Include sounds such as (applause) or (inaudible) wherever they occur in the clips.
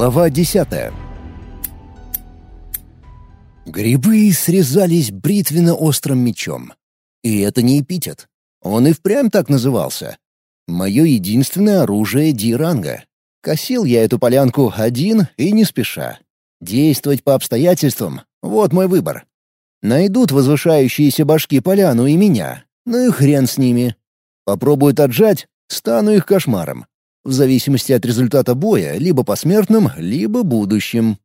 Глава десятая. Грибы срезались бритвенно-острым мечом. И это не эпитет. Он и впрямь так назывался. Мое единственное оружие Ди-ранга. Косил я эту полянку один и не спеша. Действовать по обстоятельствам — вот мой выбор. Найдут возвышающиеся башки поляну и меня. Ну и хрен с ними. Попробуют отжать — стану их кошмаром в зависимости от результата боя, либо посмертным, либо будущим.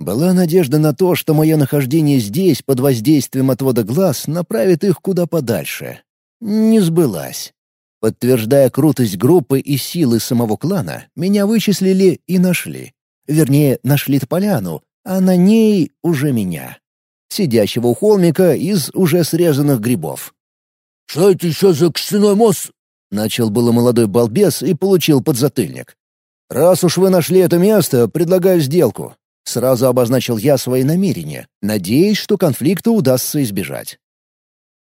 Была надежда на то, что мое нахождение здесь под воздействием отвода глаз направит их куда подальше. Не сбылась. Подтверждая крутость группы и силы самого клана, меня вычислили и нашли. Вернее, нашли поляну, а на ней уже меня. Сидящего у холмика из уже срезанных грибов. «Что это еще за костяной мост Начал было молодой балбес и получил подзатыльник. «Раз уж вы нашли это место, предлагаю сделку». Сразу обозначил я свои намерения, надеясь, что конфликта удастся избежать.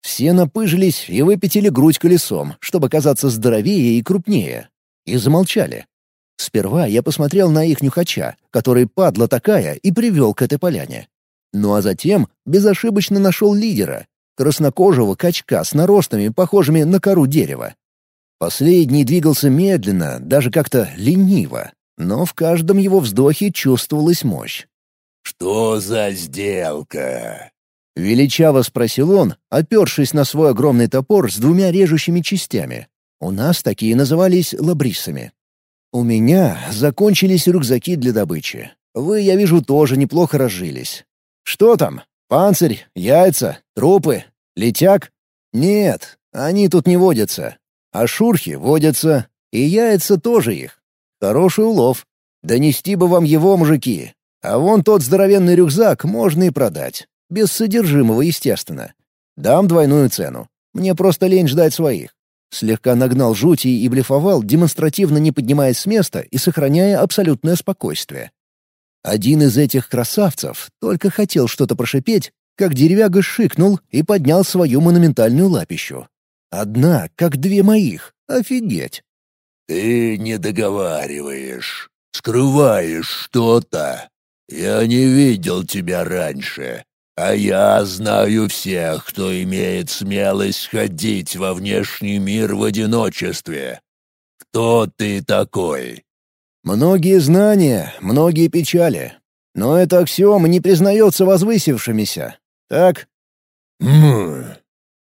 Все напыжились и выпятили грудь колесом, чтобы казаться здоровее и крупнее. И замолчали. Сперва я посмотрел на их нюхача, который падла такая и привел к этой поляне. Ну а затем безошибочно нашел лидера, краснокожего качка с наростами, похожими на кору дерева. Последний двигался медленно, даже как-то лениво, но в каждом его вздохе чувствовалась мощь. «Что за сделка?» — величаво спросил он, опершись на свой огромный топор с двумя режущими частями. У нас такие назывались лабрисами. У меня закончились рюкзаки для добычи. Вы, я вижу, тоже неплохо разжились. Что там? Панцирь, яйца, трупы, летяк? Нет, они тут не водятся. А шурхи водятся, и яйца тоже их. Хороший улов. Донести бы вам его, мужики. А вон тот здоровенный рюкзак можно и продать. Без содержимого, естественно. Дам двойную цену. Мне просто лень ждать своих. Слегка нагнал жути и блефовал, демонстративно не поднимаясь с места и сохраняя абсолютное спокойствие. Один из этих красавцев только хотел что-то прошипеть, как деревяга шикнул и поднял свою монументальную лапищу. Одна, как две моих. Офигеть. «Ты не договариваешь, скрываешь что-то. Я не видел тебя раньше, а я знаю всех, кто имеет смелость ходить во внешний мир в одиночестве. Кто ты такой?» «Многие знания, многие печали. Но это аксиома не признается возвысившимися. Так?» «Хм,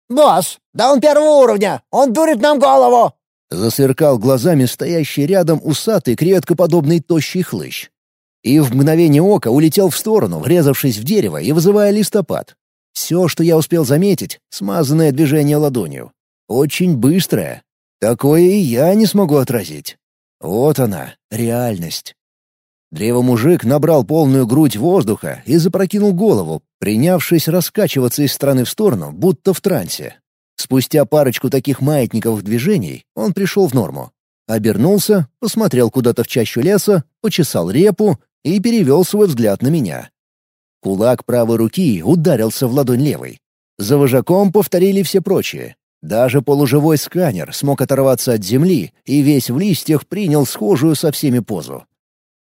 «Босс, да он первого уровня! Он дурит нам голову!» Засверкал глазами стоящий рядом усатый креветкоподобный тощий хлыщ. И в мгновение ока улетел в сторону, врезавшись в дерево и вызывая листопад. Все, что я успел заметить, смазанное движение ладонью. Очень быстрое. Такое и я не смогу отразить. Вот она, реальность. Древомужик набрал полную грудь воздуха и запрокинул голову, принявшись раскачиваться из стороны в сторону, будто в трансе. Спустя парочку таких маятниковых движений он пришел в норму. Обернулся, посмотрел куда-то в чащу леса, почесал репу и перевел свой взгляд на меня. Кулак правой руки ударился в ладонь левой. За вожаком повторили все прочие. Даже полуживой сканер смог оторваться от земли и весь в листьях принял схожую со всеми позу.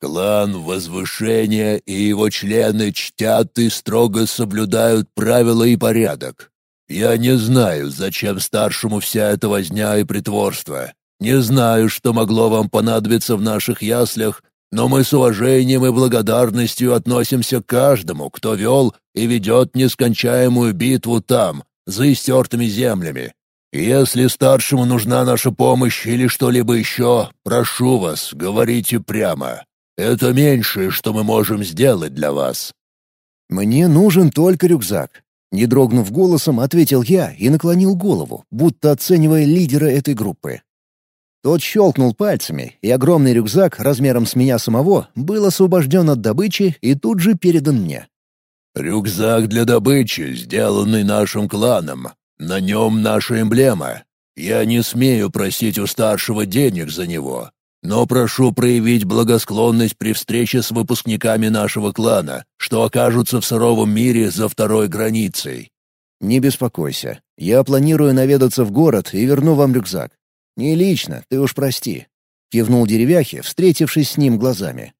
Клан Возвышения и его члены чтят и строго соблюдают правила и порядок. Я не знаю, зачем старшему вся эта возня и притворство. Не знаю, что могло вам понадобиться в наших яслях, но мы с уважением и благодарностью относимся к каждому, кто вел и ведет нескончаемую битву там, за истертыми землями. Если старшему нужна наша помощь или что-либо еще, прошу вас, говорите прямо. Это меньшее, что мы можем сделать для вас». «Мне нужен только рюкзак», — не дрогнув голосом, ответил я и наклонил голову, будто оценивая лидера этой группы. Тот щелкнул пальцами, и огромный рюкзак размером с меня самого был освобожден от добычи и тут же передан мне. «Рюкзак для добычи, сделанный нашим кланом. На нем наша эмблема. Я не смею просить у старшего денег за него но прошу проявить благосклонность при встрече с выпускниками нашего клана, что окажутся в суровом мире за второй границей». «Не беспокойся. Я планирую наведаться в город и верну вам рюкзак. Не лично, ты уж прости», — кивнул деревяхи, встретившись с ним глазами.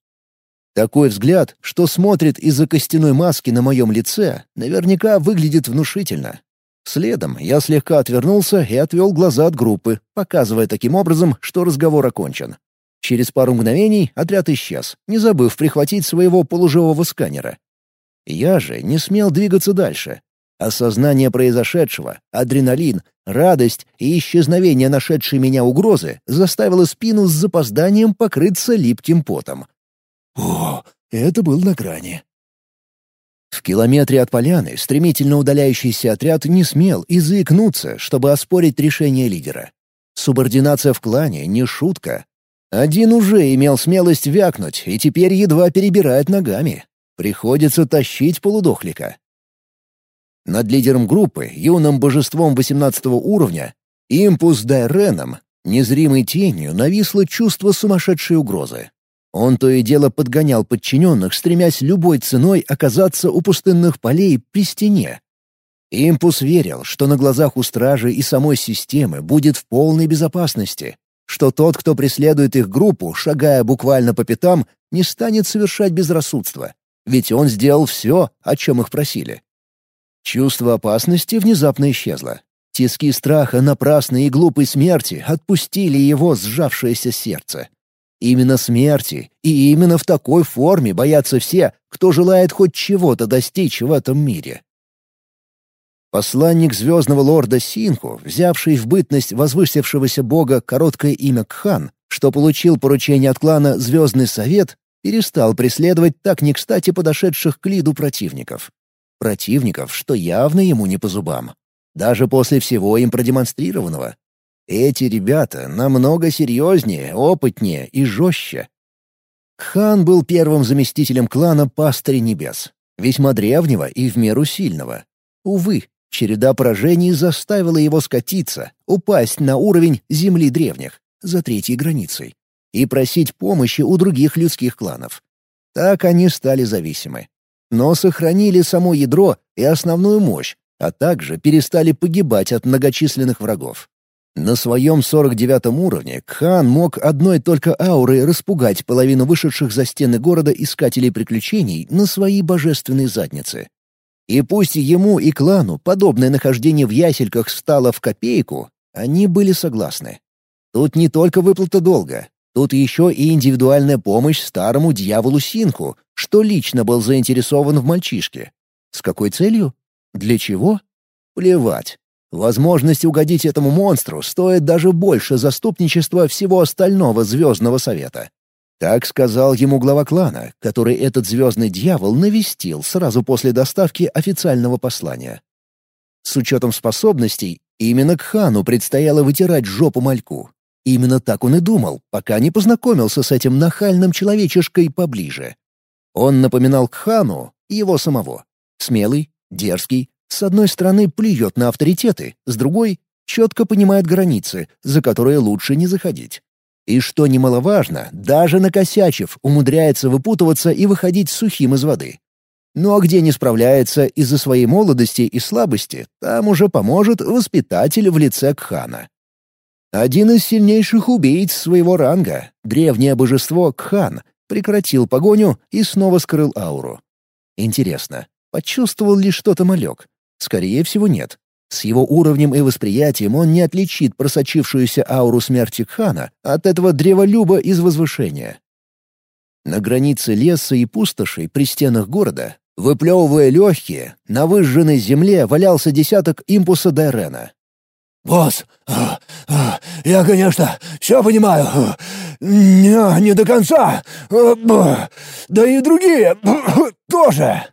Такой взгляд, что смотрит из-за костяной маски на моем лице, наверняка выглядит внушительно. Следом я слегка отвернулся и отвел глаза от группы, показывая таким образом, что разговор окончен. Через пару мгновений отряд исчез, не забыв прихватить своего полуживого сканера. Я же не смел двигаться дальше. Осознание произошедшего, адреналин, радость и исчезновение нашедшей меня угрозы заставило спину с запозданием покрыться липким потом. О, это был на грани. В километре от поляны стремительно удаляющийся отряд не смел и заикнуться, чтобы оспорить решение лидера. Субординация в клане — не шутка. Один уже имел смелость вякнуть и теперь едва перебирает ногами. Приходится тащить полудохлика. Над лидером группы, юным божеством 18 уровня, импус Дайреном, незримой тенью нависло чувство сумасшедшей угрозы. Он то и дело подгонял подчиненных, стремясь любой ценой оказаться у пустынных полей при стене. Импус верил, что на глазах у стражи и самой системы будет в полной безопасности, что тот, кто преследует их группу, шагая буквально по пятам, не станет совершать безрассудство, ведь он сделал все, о чем их просили. Чувство опасности внезапно исчезло. Тиски страха напрасной и глупой смерти отпустили его сжавшееся сердце. Именно смерти, и именно в такой форме боятся все, кто желает хоть чего-то достичь в этом мире. Посланник звездного лорда Синху, взявший в бытность возвысившегося бога короткое имя Кхан, что получил поручение от клана «Звездный совет», перестал преследовать так не кстати подошедших к Лиду противников. Противников, что явно ему не по зубам. Даже после всего им продемонстрированного. Эти ребята намного серьезнее, опытнее и жестче. Хан был первым заместителем клана Пастыря Небес, весьма древнего и в меру сильного. Увы, череда поражений заставила его скатиться, упасть на уровень земли древних, за третьей границей, и просить помощи у других людских кланов. Так они стали зависимы. Но сохранили само ядро и основную мощь, а также перестали погибать от многочисленных врагов. На своем 49 уровне Кхан мог одной только аурой распугать половину вышедших за стены города искателей приключений на свои божественные задницы. И пусть ему и клану подобное нахождение в ясельках стало в копейку, они были согласны. Тут не только выплата долга, тут еще и индивидуальная помощь старому дьяволу Синку, что лично был заинтересован в мальчишке. С какой целью? Для чего? Плевать. Возможность угодить этому монстру стоит даже больше заступничества всего остального Звездного Совета. Так сказал ему глава клана, который этот звездный дьявол навестил сразу после доставки официального послания. С учетом способностей, именно к хану предстояло вытирать жопу мальку. Именно так он и думал, пока не познакомился с этим нахальным человечешкой поближе. Он напоминал Кхану его самого. Смелый, дерзкий, с одной стороны, плюет на авторитеты, с другой — четко понимает границы, за которые лучше не заходить. И что немаловажно, даже накосячив, умудряется выпутываться и выходить сухим из воды. Ну а где не справляется из-за своей молодости и слабости, там уже поможет воспитатель в лице Кхана. Один из сильнейших убийц своего ранга, древнее божество Кхан, прекратил погоню и снова скрыл ауру. Интересно, почувствовал ли что-то малек? Скорее всего, нет. С его уровнем и восприятием он не отличит просочившуюся ауру смерти Кхана от этого древолюба из возвышения. На границе леса и пустошей при стенах города, выплевывая легкие, на выжженной земле валялся десяток импуса Дайрена. «Босс, а, а, я, конечно, все понимаю. Не, не до конца. Да и другие тоже.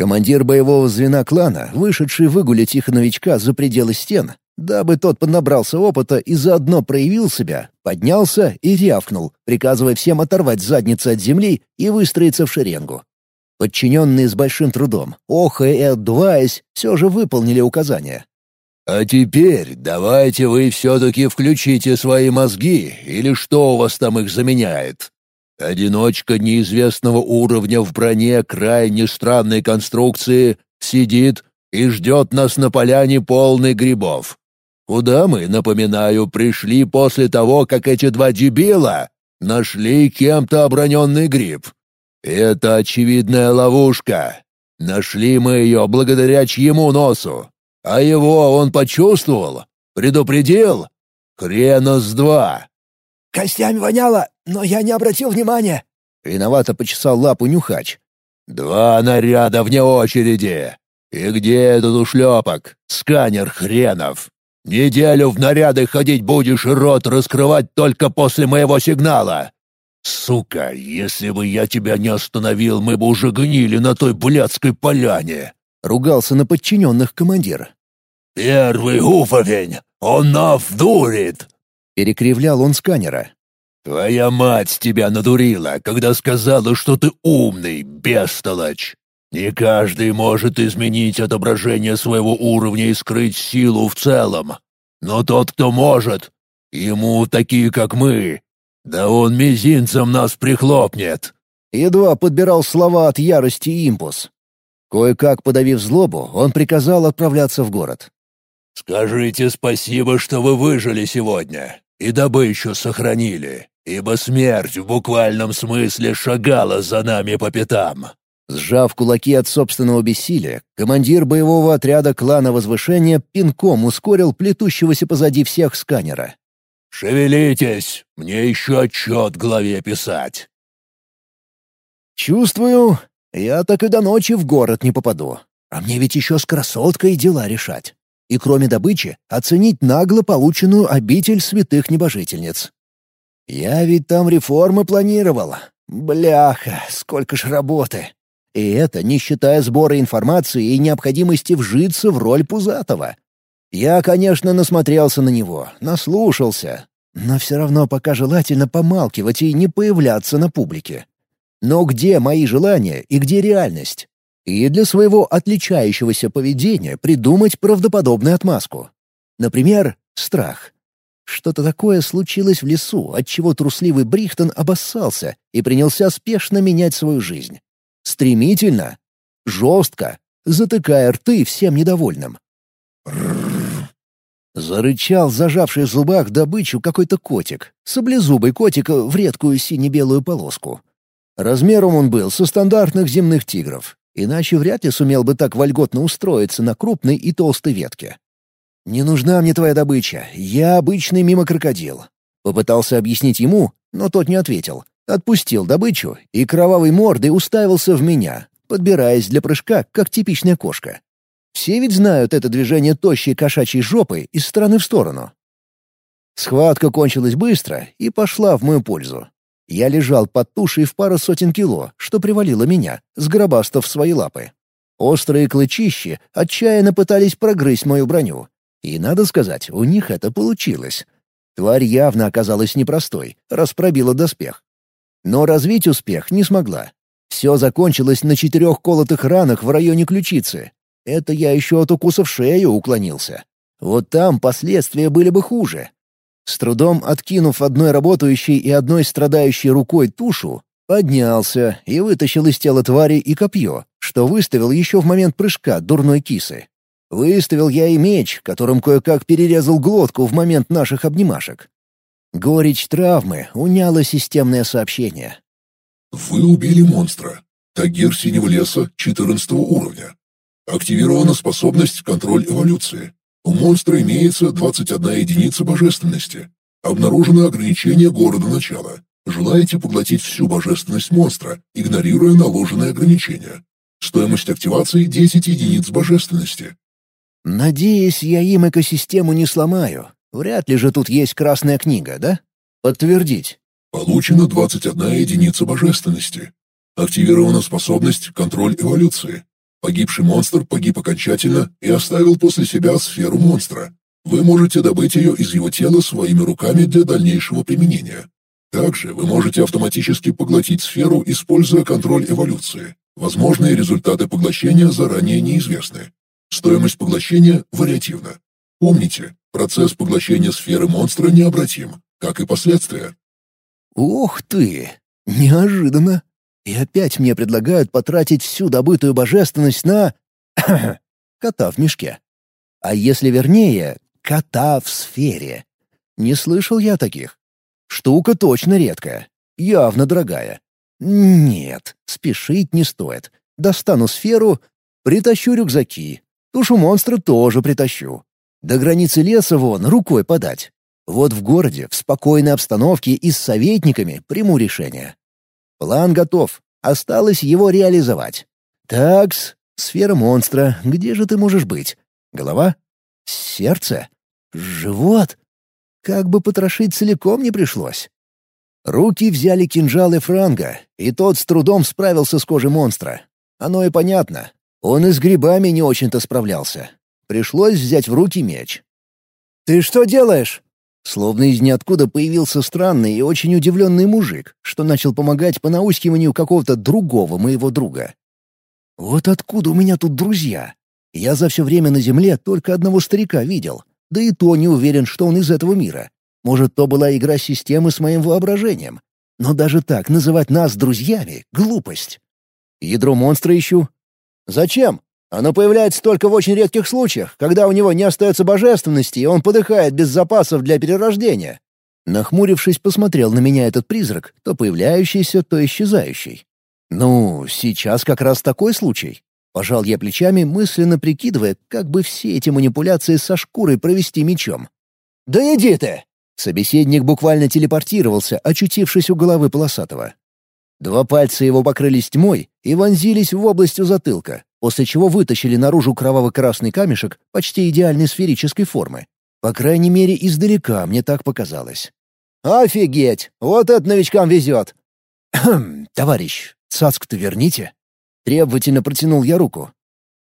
Командир боевого звена клана, вышедший выгулять их новичка за пределы стен, дабы тот поднабрался опыта и заодно проявил себя, поднялся и рявкнул, приказывая всем оторвать задницы от земли и выстроиться в шеренгу. Подчиненные с большим трудом, охая и отдуваясь, все же выполнили указания. «А теперь давайте вы все-таки включите свои мозги, или что у вас там их заменяет?» Одиночка неизвестного уровня в броне крайне странной конструкции сидит и ждет нас на поляне полной грибов. Куда мы, напоминаю, пришли после того, как эти два дебила нашли кем-то оброненный гриб. Это очевидная ловушка. Нашли мы ее благодаря чьему носу? А его он почувствовал? Предупредил? Хрена с два!» «Костями воняло, но я не обратил внимания». Виновато почесал лапу нюхач. «Два наряда вне очереди. И где этот ушлепок? Сканер хренов. Неделю в наряды ходить будешь и рот раскрывать только после моего сигнала. Сука, если бы я тебя не остановил, мы бы уже гнили на той блядской поляне!» Ругался на подчиненных командир. «Первый уфовень! Он нав дурит!» Перекривлял он сканера. «Твоя мать тебя надурила, когда сказала, что ты умный, бестолочь! Не каждый может изменить отображение своего уровня и скрыть силу в целом. Но тот, кто может, ему такие, как мы, да он мизинцем нас прихлопнет!» Едва подбирал слова от ярости и импульс. Кое-как подавив злобу, он приказал отправляться в город. «Скажите спасибо, что вы выжили сегодня и добычу сохранили, ибо смерть в буквальном смысле шагала за нами по пятам». Сжав кулаки от собственного бессилия, командир боевого отряда клана Возвышения пинком ускорил плетущегося позади всех сканера. «Шевелитесь! Мне еще отчет главе писать!» «Чувствую, я так и до ночи в город не попаду. А мне ведь еще с красоткой дела решать. И кроме добычи, оценить нагло полученную обитель святых небожительниц. Я ведь там реформы планировал. Бляха, сколько ж работы. И это не считая сбора информации и необходимости вжиться в роль Пузатого. Я, конечно, насмотрелся на него, наслушался, но все равно пока желательно помалкивать и не появляться на публике. Но где мои желания и где реальность? И для своего отличающегося поведения придумать правдоподобную отмазку. Например, страх. Что-то такое случилось в лесу, отчего трусливый Брихтон обоссался и принялся спешно менять свою жизнь. Стремительно, жестко, затыкая рты всем недовольным. Зарычал, зажавший в зубах добычу какой-то котик, саблезубый котик в редкую сине-белую полоску. Размером он был со стандартных земных тигров, иначе вряд ли сумел бы так вольготно устроиться на крупной и толстой ветке. «Не нужна мне твоя добыча, я обычный мимо крокодил». Попытался объяснить ему, но тот не ответил. Отпустил добычу и кровавой мордой уставился в меня, подбираясь для прыжка, как типичная кошка. Все ведь знают это движение тощей кошачьей жопой из стороны в сторону. Схватка кончилась быстро и пошла в мою пользу. Я лежал под тушей в пару сотен кило, что привалило меня, сгробастав свои лапы. Острые клычищи отчаянно пытались прогрызть мою броню. И, надо сказать, у них это получилось. Тварь явно оказалась непростой, распробила доспех. Но развить успех не смогла. Все закончилось на четырех колотых ранах в районе ключицы. Это я еще от укуса в шею уклонился. Вот там последствия были бы хуже. С трудом откинув одной работающей и одной страдающей рукой тушу, поднялся и вытащил из тела твари и копье, что выставил еще в момент прыжка дурной кисы. Выставил я и меч, которым кое-как перерезал глотку в момент наших обнимашек. Горечь травмы уняла системное сообщение. «Вы убили монстра. Тагир Синего Леса, 14 уровня. Активирована способность «Контроль эволюции». У монстра имеется 21 единица божественности. Обнаружено ограничение города начала. Желаете поглотить всю божественность монстра, игнорируя наложенные ограничения. Стоимость активации 10 единиц божественности. Надеюсь, я им экосистему не сломаю. Вряд ли же тут есть красная книга, да? Подтвердить. Получено 21 единица божественности. Активирована способность «Контроль эволюции». Погибший монстр погиб окончательно и оставил после себя сферу монстра. Вы можете добыть ее из его тела своими руками для дальнейшего применения. Также вы можете автоматически поглотить сферу, используя контроль эволюции. Возможные результаты поглощения заранее неизвестны. Стоимость поглощения вариативна. Помните, процесс поглощения сферы монстра необратим, как и последствия. Ух ты! Неожиданно! И опять мне предлагают потратить всю добытую божественность на... (coughs) кота в мешке. А если вернее, кота в сфере. Не слышал я таких. Штука точно редкая, явно дорогая. Нет, спешить не стоит. Достану сферу, притащу рюкзаки. Тушу монстра тоже притащу. До границы леса вон рукой подать. Вот в городе, в спокойной обстановке и с советниками приму решение. План готов. Осталось его реализовать. Такс, сфера монстра, где же ты можешь быть? Голова? Сердце? Живот? Как бы потрошить целиком не пришлось. Руки взяли кинжалы Франга, и тот с трудом справился с кожей монстра. Оно и понятно. Он и с грибами не очень-то справлялся. Пришлось взять в руки меч. «Ты что делаешь?» Словно из ниоткуда появился странный и очень удивленный мужик, что начал помогать по наускиванию какого-то другого моего друга. Вот откуда у меня тут друзья? Я за все время на земле только одного старика видел, да и то не уверен, что он из этого мира. Может, то была игра системы с моим воображением. Но даже так называть нас друзьями — глупость. Ядро монстра ищу. Зачем? Оно появляется только в очень редких случаях, когда у него не остается божественности, и он подыхает без запасов для перерождения. Нахмурившись, посмотрел на меня этот призрак, то появляющийся, то исчезающий. «Ну, сейчас как раз такой случай». Пожал я плечами, мысленно прикидывая, как бы все эти манипуляции со шкурой провести мечом. «Да иди ты!» Собеседник буквально телепортировался, очутившись у головы полосатого. Два пальца его покрылись тьмой и вонзились в область у затылка, после чего вытащили наружу кроваво-красный камешек почти идеальной сферической формы. По крайней мере, издалека мне так показалось. «Офигеть! Вот это новичкам везет!» «Хм, товарищ, цацк-то верните!» Требовательно протянул я руку.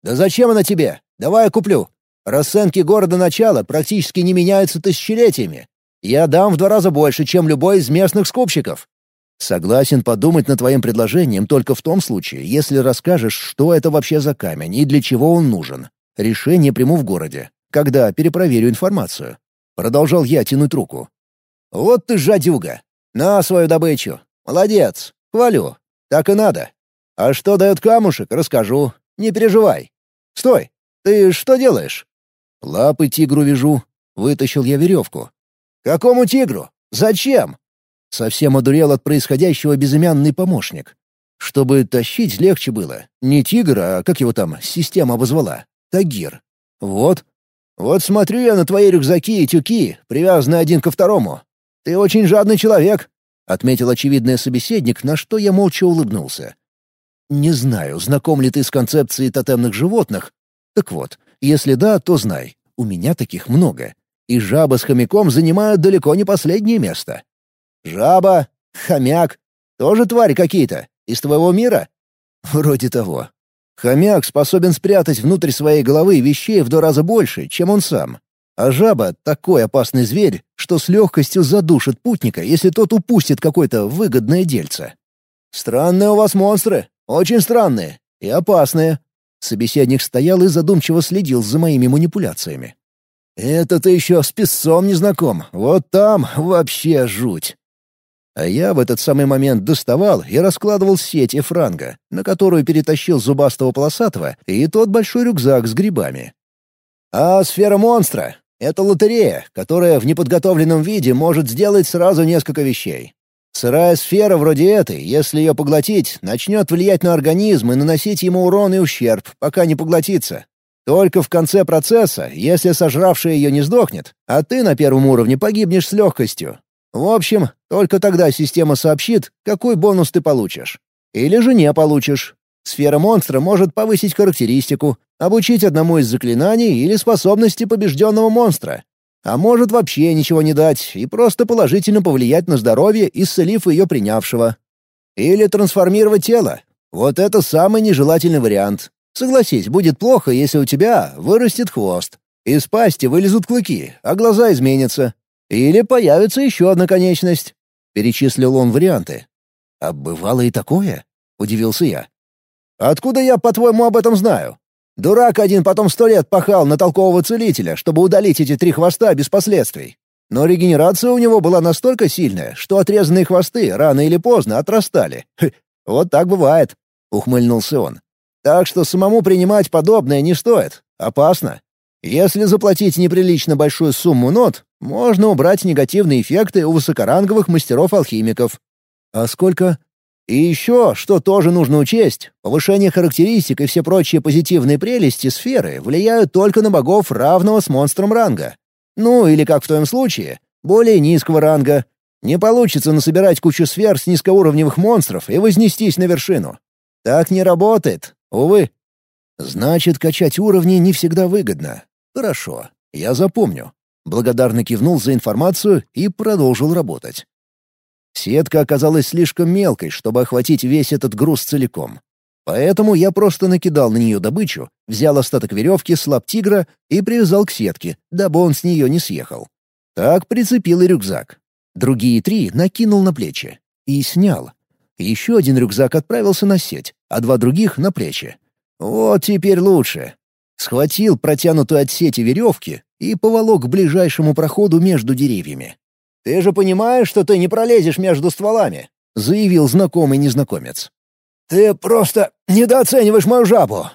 «Да зачем она тебе? Давай я куплю. Расценки города начала практически не меняются тысячелетиями. Я дам в два раза больше, чем любой из местных скупщиков. Согласен подумать над твоим предложением только в том случае, если расскажешь, что это вообще за камень и для чего он нужен. Решение приму в городе, когда перепроверю информацию. Продолжал я тянуть руку. Вот ты жадюга. На свою добычу. Молодец. Хвалю. Так и надо. А что дает камушек, расскажу. Не переживай. Стой. Ты что делаешь? Лапы тигру вяжу. Вытащил я веревку. «Какому тигру? Зачем?» Совсем одурел от происходящего безымянный помощник. Чтобы тащить легче было. Не тигр, а как его там система обозвала? Тагир. Вот. Вот смотрю я на твои рюкзаки и тюки, привязанные один ко второму. Ты очень жадный человек, — отметил очевидный собеседник, на что я молча улыбнулся. Не знаю, знаком ли ты с концепцией тотемных животных. Так вот, если да, то знай, у меня таких много и жаба с хомяком занимают далеко не последнее место. Жаба, хомяк — тоже твари какие-то, из твоего мира? Вроде того. Хомяк способен спрятать внутрь своей головы вещей в два раза больше, чем он сам. А жаба — такой опасный зверь, что с легкостью задушит путника, если тот упустит какое-то выгодное дельце. «Странные у вас монстры, очень странные и опасные». Собеседник стоял и задумчиво следил за моими манипуляциями. Это ты еще с песцом не знаком. Вот там вообще жуть. А я в этот самый момент доставал и раскладывал сеть Эфранга, на которую перетащил зубастого полосатого и тот большой рюкзак с грибами. А сфера монстра — это лотерея, которая в неподготовленном виде может сделать сразу несколько вещей. Сырая сфера вроде этой, если ее поглотить, начнет влиять на организм и наносить ему урон и ущерб, пока не поглотится. Только в конце процесса, если сожравший ее не сдохнет, а ты на первом уровне погибнешь с легкостью. В общем, только тогда система сообщит, какой бонус ты получишь. Или же не получишь. Сфера монстра может повысить характеристику, обучить одному из заклинаний или способности побежденного монстра. А может вообще ничего не дать и просто положительно повлиять на здоровье, исцелив ее принявшего. Или трансформировать тело. Вот это самый нежелательный вариант. Согласись, будет плохо, если у тебя вырастет хвост. Из пасти вылезут клыки, а глаза изменятся. Или появится еще одна конечность. Перечислил он варианты. «А бывало и такое?» — удивился я. «Откуда я, по-твоему, об этом знаю? Дурак один потом сто лет пахал на толкового целителя, чтобы удалить эти три хвоста без последствий. Но регенерация у него была настолько сильная, что отрезанные хвосты рано или поздно отрастали. (laughs) вот так бывает», — ухмыльнулся он. Так что самому принимать подобное не стоит. Опасно. Если заплатить неприлично большую сумму нот, можно убрать негативные эффекты у высокоранговых мастеров-алхимиков. А сколько? И еще, что тоже нужно учесть, повышение характеристик и все прочие позитивные прелести сферы влияют только на богов равного с монстром ранга. Ну, или как в твоем случае, более низкого ранга. Не получится насобирать кучу сфер с низкоуровневых монстров и вознестись на вершину. Так не работает, увы. Значит, качать уровни не всегда выгодно. Хорошо, я запомню. Благодарно кивнул за информацию и продолжил работать. Сетка оказалась слишком мелкой, чтобы охватить весь этот груз целиком. Поэтому я просто накидал на нее добычу, взял остаток веревки с лап тигра и привязал к сетке, дабы он с нее не съехал. Так прицепил и рюкзак. Другие три накинул на плечи. И снял. Еще один рюкзак отправился на сеть, а два других — на плечи. Вот теперь лучше. Схватил протянутую от сети веревки и поволок к ближайшему проходу между деревьями. «Ты же понимаешь, что ты не пролезешь между стволами?» — заявил знакомый незнакомец. «Ты просто недооцениваешь мою жабу.